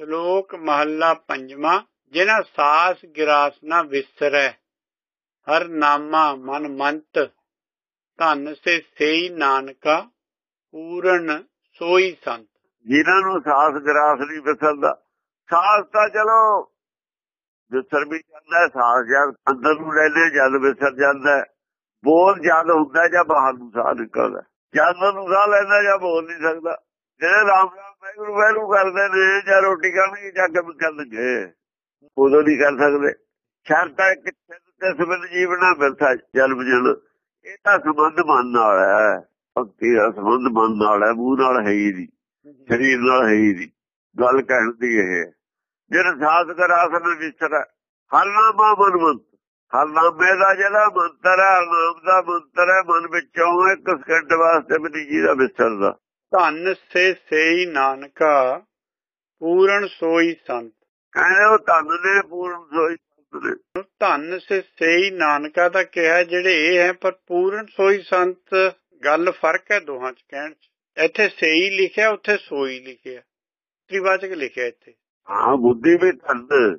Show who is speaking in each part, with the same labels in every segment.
Speaker 1: ਸ਼ਲੋਕ ਮਹੱਲਾ ਪੰਜਵਾਂ ਜਿਨਾ ਸਾਸ ਗਿਰਾਸ ਨਾ ਵਿਸਰੈ, ਹਰ ਨਾਮਾ ਮਨ ਮੰਤ, ਧਨ ਸੇ ਸੇਈ ਨਾਨਕਾ, ਪੂਰਨ ਸੋਈ ਸੰਤ।
Speaker 2: ਜਿਨ੍ਹਾਂ ਨੂੰ ਸਾਸ ਗਰਾਸ ਨਹੀਂ ਵਿਸਰਦਾ, ਸਾਸ ਤਾਂ ਚਲੋ ਵਿਸਰ ਵੀ ਜਾਂਦਾ ਸਾਸ ਜਦ ਅੰਦਰ ਨੂੰ ਲੈਨੇ ਜਦ ਵਿਸਰ ਜਾਂਦਾ ਬੋਲ ਜਦ ਹੁੰਦਾ ਜਾਂ ਬਾਹਰ ਨੂੰ ਸਾਹ ਨਿਕਲਦਾ ਜਦ ਨੂੰ ਸਾਹ ਲੈਂਦਾ ਜਾਂ ਬੋਲ ਨਹੀਂ ਸਕਦਾ। ਜਿਹੜੇ ਰਾਮ ਰਾਮ ਵੈਗਰੂ ਵੈਗਰੂ ਕਰਦੇ ਨੇ, ਜਾਂ ਰੋਟੀ ਖਾਣਗੇ, ਜਾਂ ਕੰਮ ਕਰਨਗੇ, ਉਦੋਂ ਨਹੀਂ ਕਰ ਸਕਦੇ। ਸ਼ਰਤ ਹੈ ਕਿ ਤੇ ਜੀਵਨਾ ਮਿਲਦਾ, ਜਨਮ ਜਨ ਇਹ ਤਾਂ ਸੰਬੰਧ ਮਨ ਨਾਲ ਹੈ। ਭਗਤੀ ਦਾ ਸੰਬੰਧ ਮਨ ਨਾਲ ਹੈ, ਮੂੰਹ ਨਾਲ ਹੈ ਹੀ ਨਹੀਂ, ਸਰੀਰ ਨਾਲ ਹੈ ਹੀ ਨਹੀਂ। ਗੱਲ ਕਹਿਣ ਦੀ ਇਹ ਹੈ। ਜਿਹੜਾ ਸਾਧ ਕਰਾਸਨ ਵਿਚਰ ਹਰ ਨਾਮਾ ਮਨਮੰਤ ਹਰ ਨਾਮੇ ਦਾ ਜਿਹੜਾ ਮੰਤਰ ਹੈ, ਹਰ ਨਾਮ ਦਾ ਮੰਤਰ ਹੈ, ਮਨ ਵਿੱਚੋਂ ਇੱਕ ਸਕਿੰਟ ਵਾਸਤੇ ਵੀ ਨਹੀਂ ਜਿਹਦਾ ਵਿਸਰਦਾ
Speaker 1: ਧਨ ਸੇ ਸੇਈ ਨਾਨਕਾ ਪੂਰਨ ਸੋਈ ਸੰਤ।
Speaker 2: ਕਹਿੰਦੇ ਉਹ ਧੰਨ ਨੇ ਪੂਰਨ ਸੋਈ ਸੰਤ ਨੇ।
Speaker 1: ਧਨ ਸੇ ਸੇਈ ਨਾਨਕਾ ਦਾ ਕਿਹਾ ਜਿਹੜੇ ਇਹ ਹੈ ਪਰ ਪੂਰਨ ਸੋਈ ਸੰਤ ਗੱਲ ਫ਼ਰਕ ਹੈ ਦੋਹਾਂ ਚ ਕਹਿਣ ਚ। ਇੱਥੇ ਸੇਈ ਲਿਖਿਆ ਉੱਥੇ ਸੋਈ ਲਿਖਿਆ। ਤ੍ਰਿਵਾਚਕ ਲਿਖਿਆ ਇੱਥੇ।
Speaker 2: ਹਾਂ ਬੁੱਧੀ ਵੀ ਧੰਨ।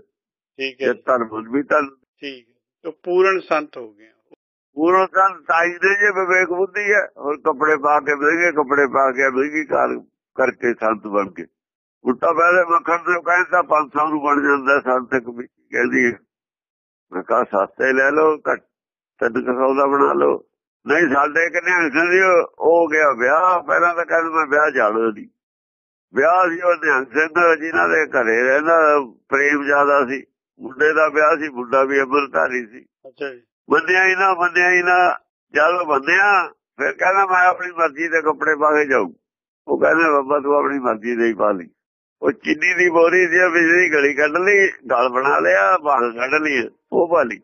Speaker 1: ਠੀਕ ਹੈ
Speaker 2: ਤੇ ਧਰਮ ਵੀ ਧੰਨ।
Speaker 1: ਠੀਕ ਹੈ। ਤਾਂ ਪੂਰਨ ਸੰਤ ਹੋ ਗਿਆ
Speaker 2: ਪੂਰਨ ਸੰਤ ਤਾਈ ਦੇ ਜੇ ਵਿਵੇਕ ਬੁੱਧੀ ਹੈ, ਹੋਰ ਕੱਪੜੇ ਪਾ ਕੇ ਮਹਿੰਗੇ ਕੱਪੜੇ ਪਾ ਕੇ ਮਹਿੰਗੀ ਕਾਰ ਕਰਕੇ ਸੰਤ ਬਣ ਕੇ। ਉਲਟਾ ਪਹਿਲੇ ਮੱਖਣ ਦੇ ਕਹਿੰਦਾ 500 ਨੂੰ ਬਣ ਜਾਂਦਾ ਸੰਤ ਕਮੀ ਕਹਿੰਦੀ ਮੈਂ ਕਹਾ ਸਸਤੇ ਲੈ ਲਓ, ਘੱਟ, ਤਿੰਨ ਦਾ ਬਣਾ ਲਓ। ਨਹੀਂ, ਸਾਡੇ ਕਿੰਨੇ ਹੰਸਦੀ ਉਹ ਗਿਆ ਵਿਆਹ, ਪਹਿਲਾਂ ਤਾਂ ਕਹਿੰਦਾ ਮੈਂ ਵਿਆਹ ਜਾਣਾ ਨਹੀਂ। ਵਿਆਹ ਸੀ, ਉਹ ਨਿਹੰਗ ਸਿੰਘ ਜਿਨ੍ਹਾਂ ਦੇ ਘਰੇ ਰਹਿੰਦਾ, ਪ੍ਰੇਮ ਜ਼ਿਆਦਾ ਸੀ। ਮੁੰਡੇ ਦਾ ਵਿਆਹ ਸੀ, ਮੁੰਡਾ ਵੀ ਅਮਰਧਾਰੀ ਸੀ।
Speaker 1: ਅੱਛਾ ਜੀ।
Speaker 2: ਬੰਦਿਆ ਹੀ ਨਾ ਬੰਦਿਆ ਹੀ ਨਾ। ਜਦੋਂ ਬੰਦਿਆ ਫਿਰ ਕਹਿੰਦਾ ਮੈਂ ਆਪਣੀ ਮਰਜ਼ੀ ਦੇ ਕੱਪੜੇ ਪਾ ਕੇ ਜਾਊ। ਉਹ ਕਹਿੰਦਾ ਬਾਬਾ ਤੂੰ ਆਪਣੀ ਮਰਜ਼ੀ ਦੇ ਹੀ ਪਾ ਲਈ। ਉਹ ਚਿੰਨੀ ਦੀ ਬੋਰੀ ਸੀ ਬਿਜਲੀ ਗਲੀ ਕੱਢ ਲਈ ਗਲ ਬਣਾ ਲਿਆ ਬਾਹਰ ਕੱਢ ਲਈ ਉਹ ਪਾ ਲਈ।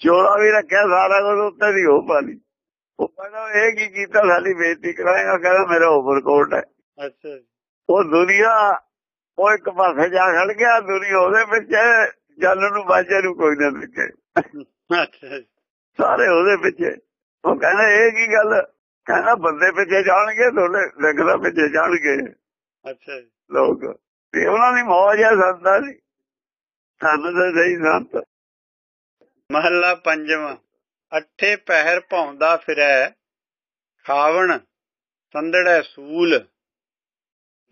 Speaker 2: ਚੋਲਾ ਵੀ ਰੱਖਿਆ ਸਾਰਾ ਕੁਝ ਉੱਤੇ ਦੀ ਉਹ ਪਾ ਲਈ। ਉਹ ਕਹਿੰਦਾ ਇਹ ਕੀ ਕੀਤਾ ਸਾਡੀ ਬੇਇੱਜ਼ਤੀ ਕਰਾਏਗਾ? ਕਹਿੰਦਾ ਮੇਰਾ ਓਵਰਕੋਟ ਹੈ।
Speaker 1: ਅੱਛਾ
Speaker 2: ਉਹ ਦੁਨੀਆ ਉਹ ਇੱਕ ਪਾਸੇ ਜਾ ਖੜ ਗਿਆ ਦੁਨੀਆ ਉਹਦੇ ਵਿੱਚ ਜਲ ਨੂੰ ਬਾਜੇ ਨੂੰ ਕੋਈ ਨਾ ਦੇਖੇ। ਸਾਰੇ ਉਹਦੇ ਪਿੱਛੇ। ਉਹ ਕਹਿੰਦਾ ਇਹ ਕੀ ਗੱਲ? ਕਹਿੰਦਾ ਬੰਦੇ ਪਿੱਛੇ ਜਾਣਗੇ ਤੁਹਾਡੇ ਲਿਖਦਾ ਪਿੱਛੇ ਜਾਣਗੇ।
Speaker 1: ਅੱਛਾ
Speaker 2: ਲੋਕ। ਤੇ ਉਹਨਾਂ ਦੀ ਮੌਜ ਹੈ ਸੰਤਾਂ ਦੀ। ਸਾਨੂੰ ਤਾਂ ਸਹੀ ਸੰਤ।
Speaker 1: ਮਹੱਲਾ ਪੰਜਵਾਂ। ਅੱਠੇ ਪਹਿਰ ਭੌਂਦਾ ਫਿਰੈ ਖਾਵਣ ਸੰਦੜੈ ਸੂਲ।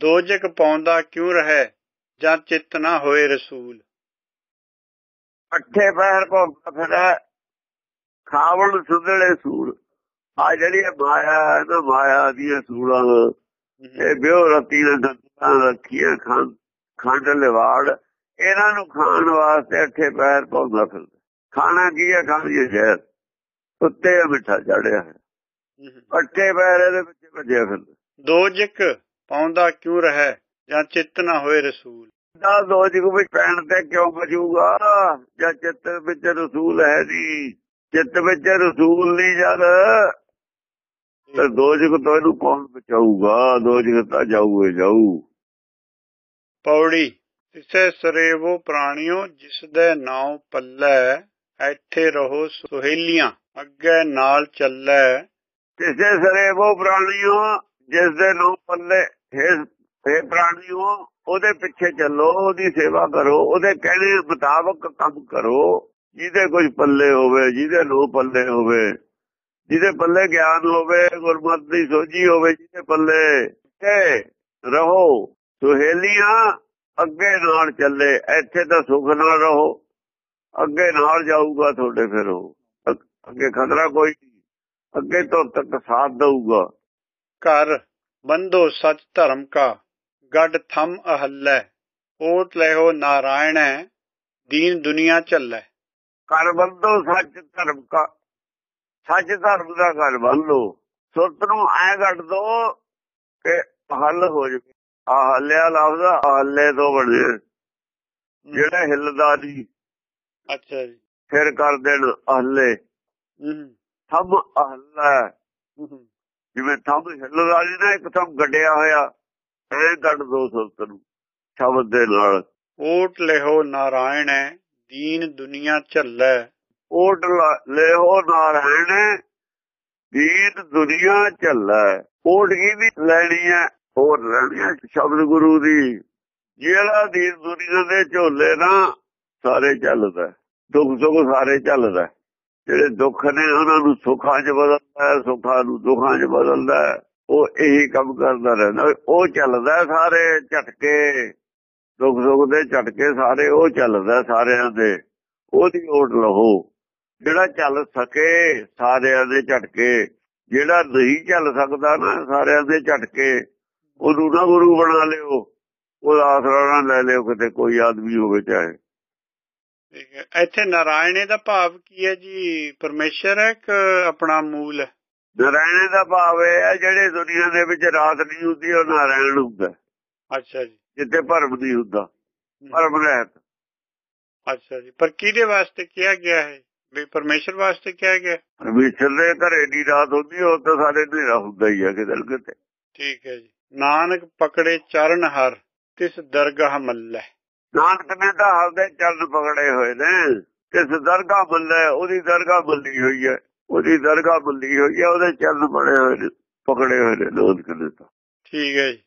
Speaker 1: ਦੋਜਕ ਪਾਉਂਦਾ ਕਿਉ ਰਹੈ ਜਾਂ ਚਿੱਤ ਨਾ ਹੋਏ ਰਸੂਲ।
Speaker 2: ਅੱਠੇ ਪੈਰ ਭੋਗਦਾ ਫਿਰਦਾ ਖਾਵਣ ਸੁਧੜੇ ਸੂਲ। ਆ ਜਿਹੜੀ ਮਾਇਆ ਹੈ ਨਾ ਮਾਇਆ ਦੀਆਂ ਸੂਲਾਂ ਇਹ ਬਿਓ ਰਤੀ ਨੇ ਦੰਦਾਂ ਰੱਖੀਆਂ ਖੰਡ ਖੰਡ ਲਿਵਾੜ। ਇਹਨਾਂ ਨੂੰ ਖਾਣ ਵਾਸਤੇ ਅੱਠੇ ਪੈਰ ਭੋਗਦਾ ਫਿਰਦਾ ਖਾਣਾ ਕੀ ਹੈ? ਖਾਣੀਏ ਜ਼ਹਿਰ। ਉੱਤੇ ਮਿੱਠਾ ਚੜਿਆ ਹੈ। ਅੱਠੇ ਪੈਰ ਇਹਦੇ ਵਿੱਚ ਵੱਜਿਆ ਫਿਰਦਾ।
Speaker 1: ਦੋਜਕ ਪਾਉਂਦਾ ਕਿਉ ਰਹੈ? ਜਾਂ ਚਿੱਤ ਨਾ ਹੋਏ ਰਸੂਲ।
Speaker 2: ਦਾ ਦੋਜਕ ਵਿੱਚ ਪੈਣ ਤੇ ਕਿਉਂ ਬਚੂਗਾ ਜਾਂ ਚਿੱਤ ਵਿੱਚ ਰਸੂਲ ਹੈ ਨਹੀਂ? ਚਿੱਤ ਵਿੱਚ ਰਸੂਲ ਨਹੀਂ ਜਦ ਤੇ ਦੋਜਕ ਤੋਂ ਇਹਨੂੰ ਕੌਣ ਬਚਾਊਗਾ? ਦੋਜਕ ਤਾਂ ਜਾਊਏ ਜਾਊ।
Speaker 1: ਪੌੜੀ ਤਿਸੈ ਸਰੇਵੋ ਪ੍ਰਾਣਿਓ ਜਿਸ ਦੇ ਨਾਉ ਪੱਲੇ ਇੱਥੇ ਰਹੋ ਸੁਹੇਲੀਆਂ ਅੱਗੇ ਨਾਲ ਚੱਲੈ।
Speaker 2: ਕਿਸੇ ਸਰੇ ਉਹ ਪ੍ਰਾਣੀਓ ਜਿਸ ਦੇ ਨੂੰ ਪੱਲੇ ਹੈ ਪ੍ਰਾਣੀਓ ਉਹਦੇ ਪਿੱਛੇ ਚੱਲੋ, ਉਹਦੀ ਸੇਵਾ ਕਰੋ, ਉਹਦੇ ਕਹਿਣੇ ਮੁਤਾਬਕ ਕੰਮ ਕਰੋ। ਜਿਹਦੇ ਕੁਝ ਪੱਲੇ ਹੋਵੇ, ਜਿਹਦੇ ਨੂੰ ਪੱਲੇ ਹੋਵੇ, ਜਿਹਦੇ ਪੱਲੇ ਗਿਆਨ ਹੋਵੇ, ਗੁਰਮਤਿ ਦੀ ਸੋਝੀ ਹੋਵੇ, ਜਿਹਦੇ ਪੱਲੇ ਤੇ ਰਹੋ। ਸੁਹੇਲੀਆਂ, ਅੱਗੇ ਨਾਲ ਚੱਲੇ, ਇੱਥੇ ਤਾਂ ਸੁਖ ਨਾਲ ਰਹੋ। ਅੱਗੇ ਨਾਲ ਜਾਊਗਾ ਤੁਹਾਡੇ ਫਿਰ ਉਹ। ਅੱਗੇ ਖਤਰਾ ਕੋਈ ਅੱਗੇ ਤੋਂ ਤੱਕ ਸਾਥ ਦਊਗਾ।
Speaker 1: ਘਰ ਬੰਦੋ ਸਚ ਧਰਮ ਕਾ। ਗੱਡ ਥਮ ਅਹੱਲੈ ਓਟ ਲੈਹੋ ਨਾਰਾਇਣੈ ਦੀਨ ਦੁਨੀਆ ਚੱਲੈ
Speaker 2: ਕਰ ਬੰਦੋ ਸੱਚ ਧਰਮ ਕਾ ਸੱਚ ਧਰਮ ਦਾ ਘਰ ਬੰਦੋ। ਸੁਰਤ ਨੂੰ ਐ ਗੱਡ ਦੋ ਕਿ ਹੱਲ ਹੋ ਜਾਵੇ। ਆ ਹੱਲਿਆ ਲਫ਼ਜ਼ ਹੱਲੇ ਤੋਂ ਬਣੇ ਜਿਹੜਾ ਹਿੱਲਦਾ ਨਹੀਂ
Speaker 1: ਅੱਛਾ ਜੀ।
Speaker 2: ਫਿਰ ਕਰ ਦੇਣ ਹੱਲੇ ਥੰਮ ਹੱਲਾ ਜਿਵੇਂ ਥੰਮ ਹਿੱਲਦਾ ਨਹੀਂ ਨਾ ਇੱਕ ਥੰਮ ਗੱਡਿਆ ਹੋਇਆ। ਐ ਗੱਡ ਦੋ ਸੁਰਤ ਨੂੰ ਸ਼ਬਦ ਦੇ ਨਾਲ
Speaker 1: ਓਟ ਲੈਹੋ ਨਾਰਾਇਣੈ ਦੀਨ ਦੁਨੀਆ ਚੱਲੈ
Speaker 2: ਓਟ ਲੈਹੋ ਨਾਰਾਇਣ ਦੀਨ ਦੁਨੀਆ ਚੱਲੈ ਓਟ ਕੀ ਵੀ ਲੈਣੀ ਹੈ ਹੋਰ ਲੈਣੀ ਹੈ ਸ਼ਬਦ ਗੁਰੂ ਦੀ ਜਿਹੜਾ ਦੀਨ ਦੁਨੀਆ ਦੇ ਝੋਲੇ ਨਾ ਸਾਰੇ ਚੱਲਦਾ ਹੈ। ਦੁੱਖ ਸੁੱਖ ਸਾਰੇ ਚੱਲਦਾ ਹੈ। ਜਿਹੜੇ ਦੁੱਖ ਨੇ ਉਹਨਾਂ ਨੂੰ ਸੁੱਖਾਂ 'ਚ ਬਦਲਦਾ ਹੈ, ਸੁੱਖਾਂ ਨੂੰ ਦੁੱਖਾਂ 'ਚ ਬਦਲਦਾ ਹੈ। ਉਹ ਇਹੀ ਕੰਮ ਕਰਦਾ ਰਹਿੰਦਾ। ਉਹ ਚੱਲਦਾ ਸਾਰੇ ਝਟਕੇ ਦੁੱਖ ਸੁੱਖ ਦੇ ਝਟਕੇ ਸਾਰੇ ਉਹ ਚੱਲਦਾ ਹੈ ਸਾਰਿਆਂ ਦੇ। ਉਹਦੀ ਓਟ ਲਹੋ। ਜਿਹੜਾ ਚੱਲ ਸਕੇ ਸਾਰਿਆਂ ਦੇ ਝਟਕੇ। ਜਿਹੜਾ ਨਹੀਂ ਚੱਲ ਸਕਦਾ ਨਾ ਸਾਰਿਆਂ ਦੇ ਝਟਕੇ, ਉਹਨੂੰ ਨਾ ਗੁਰੂ ਬਣਾ ਲਿਓ। ਉਹਦਾ ਆਸਰਾ ਨਾ ਲੈ ਲਿਓ ਕਿਤੇ ਕੋਈ ਆਦਮੀ ਹੋਵੇ ਚਾਹੇ।
Speaker 1: ਠੀਕ ਇੱਥੇ ਨਾਰਾਇਣੇ ਦਾ ਭਾਵ ਕੀ ਹੈ ਜੀ? ਪਰਮੇਸ਼ਰ ਹੈ ਕਿ ਆਪਣਾ ਮੂਲ ਹੈ?
Speaker 2: ਨਾਰਾਇਣ ਦਾ ਭਾਵ ਇਹ ਹੈ ਜਿਹੜੇ ਦੁਨੀਆ ਦੇ ਵਿੱਚ ਰਾਤ ਨਹੀਂ ਹੁੰਦੀ ਉਹ ਨਾਰਾਇਣ ਹੁੰਦਾ
Speaker 1: ਅੱਛਾ ਜੀ।
Speaker 2: ਜਿੱਥੇ ਭਰਮ ਨਹੀਂ ਹੁੰਦਾ ਭਰਮ ਰਹਿਤ।
Speaker 1: ਅੱਛਾ ਜੀ। ਪਰ ਕਿਹਦੇ ਵਾਸਤੇ ਕਿਹਾ ਗਿਆ ਹੈ? ਵੀ ਪਰਮੇਸ਼ਰ ਵਾਸਤੇ ਕਿਹਾ ਗਿਆ
Speaker 2: ਪਰਮੇਸ਼ਰ ਦੇ ਘਰੇ ਦੀ ਰਾਤ ਹੁੰਦੀ ਉਹ ਤਾਂ ਸਾਰੇ ਹਨੇਰਾ ਹੁੰਦਾ ਹੀ ਹੈ ਕਿਤੇ ਕਿਤੇ।
Speaker 1: ਠੀਕ ਹੈ ਜੀ। ਨਾਨਕ ਪਕੜੇ ਚਰਨ ਹਰ ਤਿਸ ਦਰਗਾਹ ਮੱਲੇ।
Speaker 2: ਨਾਨਕ ਨੇ ਤਾਂ ਹਰਦੇ ਚਰਨ ਪਕੜੇ ਹੋਏ ਨੇ। ਕਿਸ ਦਰਗਾਹ ਬੱਲੇ ਉਹਦੀ ਦਰਗਾਹ ਬੱਲੀ ਹੋਈ ਹੈ। ਉਹਦੀ ਦਰਗਾਹ ਬੱਲੀ ਹੋਈ ਹੈ ਉਹਦੇ ਚਰਨ ਬਣੇ ਹੋਏ ਨੇ, ਪਕੜੇ ਹੋਏ ਨੇ ਨਾਨਕ ਨੇ ਤਾਂ।
Speaker 1: ਠੀਕ ਹੈ ਜੀ।